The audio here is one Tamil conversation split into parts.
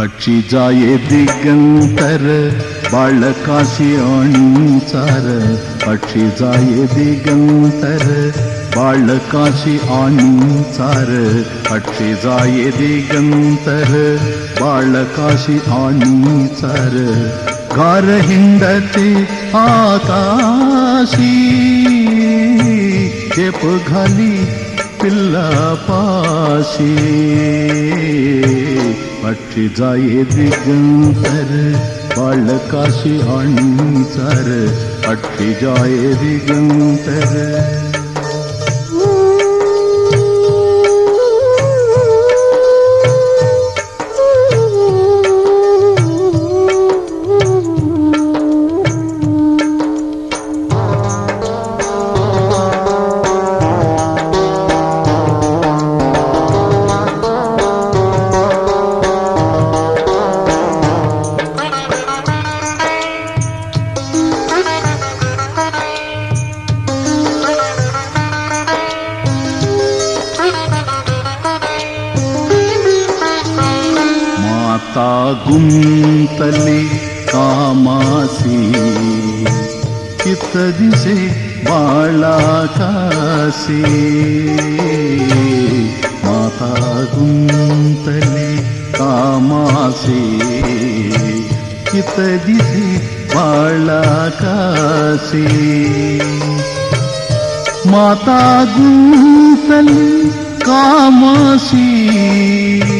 पक्षि जाये दिगन्तर बालकाशी आनीसार पक्षिदिगन्तर बालकाशी आनीसार पटि जाये दिगन्तर बालकाशी आनीसर गार हिन्दी आ ताी जेपी पिल्लपा हट जाए दिगंतर बाल बालकाशी अणसर हट जाए दिगंतर। माता गुतले कमासे कि मा गुन्तले कमासे कि माता गुतले कामासी।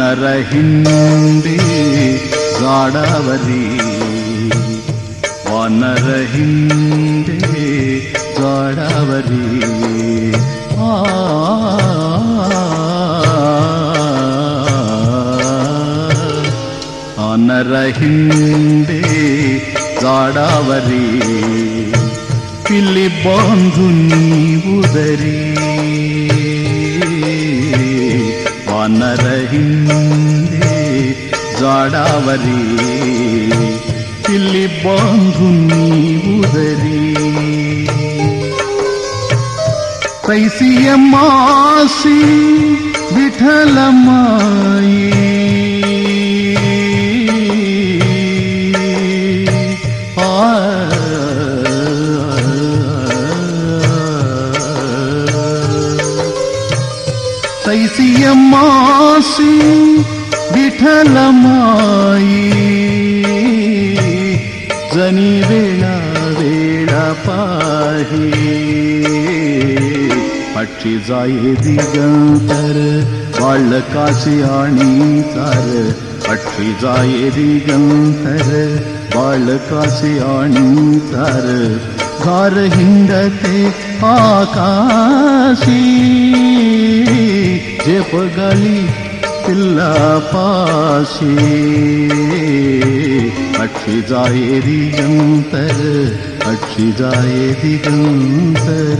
ವಾನರ ಹಿಂಡಿ ಗಾಡವರಿ ವಾನರ ಹಿಂಡಿ ಗಾಡವರಿ ಆ ವಾನರ ಹಿಂಡಿ ಗಾಡವರಿ ಪಿಲ್ಲಿ ಬಾಂಧು ನೀವುದರಿ ವಾನರ ಹಿಂದೆ ಜಾಡಾವರಿ ಇಲ್ಲಿ ಬಾಂಧು ನೀವುದರಿ ತೈಸಿಯ ಮಾಸಿ ವಿಠಲ ಮಾಯಿ சத்தியமாசி விಠಲಮಾಯಿ ಜನಿ ವೇಳ ವೇಳ ಪಾಹಿ பட்சி ஜாயே திகந்தர் வாழ காசி ஆணித்தார் பட்சி ஜாயே திகந்தர் வாழ காசி ஆணித்தார் கார ஹிந்தத்தை ஆகாசி हिंडते आकाशी जेप गाली पिल्ला पाशी पक्षी जाये दिगंतर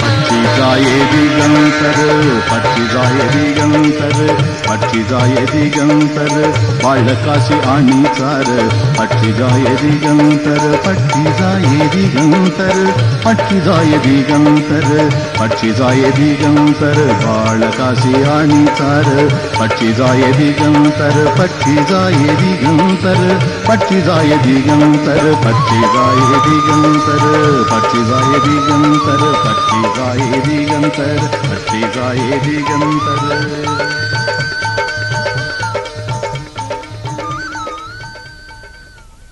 पक्षी जाये எதிகந்தரு பட்சிதா எதிகந்தரு பட்சிதா எதிகந்தரு வாழ காசி அணிசாரு பட்சிதா எதிகந்தரு பட்சிதா எதிகந்தரு பட்சிதா எதிகந்தரு பட்சிதா எதிகந்தரு வாழ காசி அணிசாரு பட்சிதா எதிகந்தரு பட்சிதா எதிகந்தரு பட்சிதா எதிகந்தரு பட்சிதா எதிகந்தரு பட்சிதா எதிகந்தரு பட்சிதா எதிகந்தரு भक्ति